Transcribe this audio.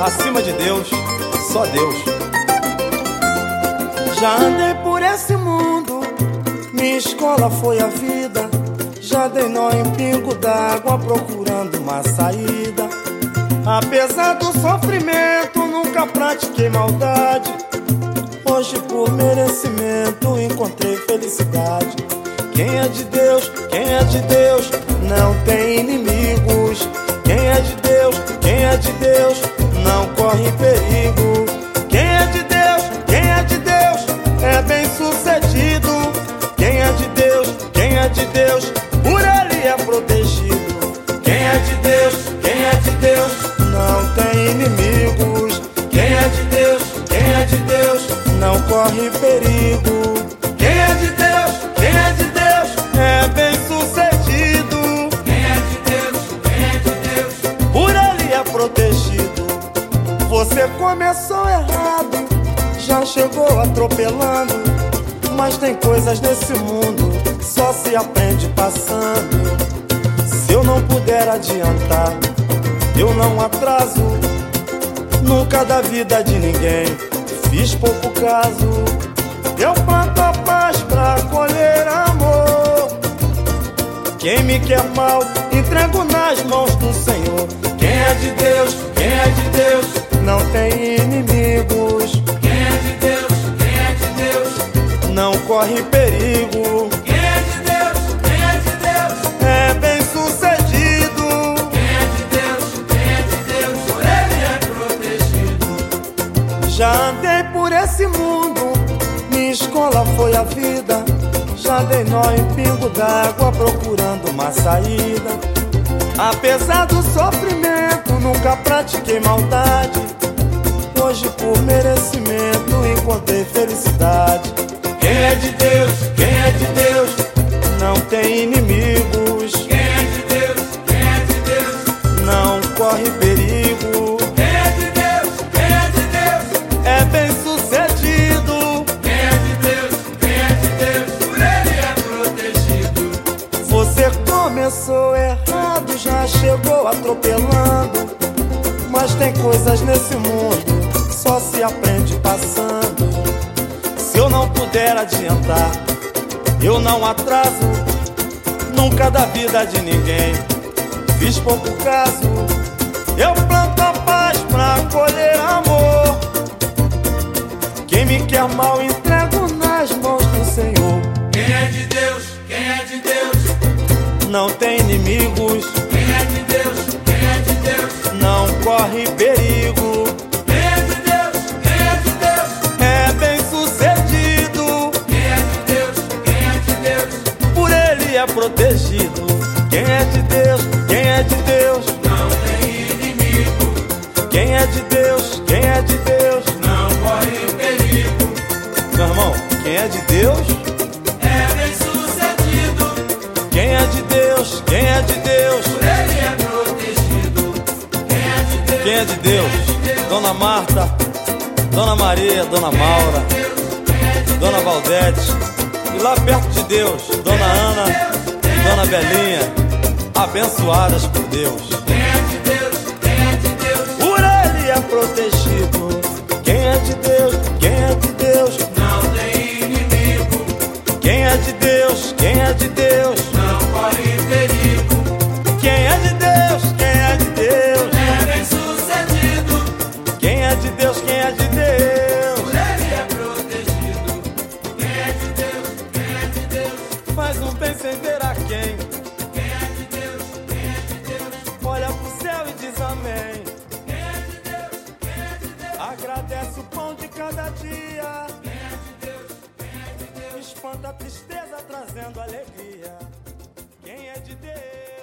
Acima de Deus, só Deus. Já andei por esse mundo, minha escola foi a vida. Já dei nó em pingo d'água procurando uma saída. Apesar do sofrimento, nunca pratiquei maldade. Hoje, por merecimento, encontrei felicidade. Quem é de Deus, quem é de Deus, não tem inimigos. Quem é de Deus, quem é de Deus, não corre perigo. Quem é de Deus, quem é de Deus, é bem sucedido. Quem é de Deus, quem é de Deus, por ele é protegido. Quem é de Deus, quem é de Deus, não tem inimigos. Quem é de Deus, quem é de Deus, não corre perigo. Começou errado, já chegou atropelando. Mas tem coisas nesse mundo, só se aprende passando. Se eu não puder adiantar, eu não atraso. Nunca da vida de ninguém, fiz pouco caso. Eu planto a paz pra colher amor. Quem me quer mal, entrego nas mãos do Senhor. Quem é de Deus, quem é de Deus, não tem inimigos. quem é de Deus, quem é de Deus, Não corre perigo, quem é de Deus, quem é de Deus, é bem sucedido. quem é de Deus, quem é de Deus, por ele é protegido. Já andei por esse mundo, minha escola foi a vida. Já dei nó em pingo d'água procurando uma saída. Apesar do sofrimento, nunca pratiquei maldade. Merecimento, encontrei felicidade. Quem é de Deus, quem é de Deus, não tem inimigos, Quem é de Deus, quem é de Deus, não corre perigo. quem é de Deus, quem é de Deus, É bem sucedido. quem é de Deus, quem é de Deus, por ele é protegido. Você começou errado, já chegou atropelando. Mas tem coisas nesse mundo, só se aprende passando. Se eu não puder adiantar, eu não atraso. Nunca da vida de ninguém, fiz pouco caso. Eu planto a paz pra colher amor. Quem me quer mal, entrego nas mãos do Senhor. Quem é de Deus, quem é de Deus, Não tem inimigos, quem é de Deus, quem é de Deus, não corre perigo. É protegido. Quem é de Deus, quem é de Deus, não tem inimigo, quem é de Deus, quem é de Deus. não corre perigo, Meu irmão, quem é de Deus, é bem sucedido, quem é de Deus, quem é de Deus. por ele é protegido. Quem é de Deus, Quem é de Deus? Dona Marta, Dona Maria, Dona Maura, Dona Valdete. E lá perto de Deus, Dona Ana, Dona Belinha. Abençoadas por Deus. quem é de Deus, quem é de Deus, Por ele é protegido. Quem é de Deus, quem é de Deus. não tem inimigo, Quem é de Deus, quem é de Deus. sem ver a quem. Quem é de Deus, quem é de Deus. Olha pro céu e diz amém. Quem é de Deus, quem é de Deus. Agradece o pão de cada dia. Quem é de Deus, quem é de Deus. Espanta a tristeza trazendo alegria. Quem é de Deus.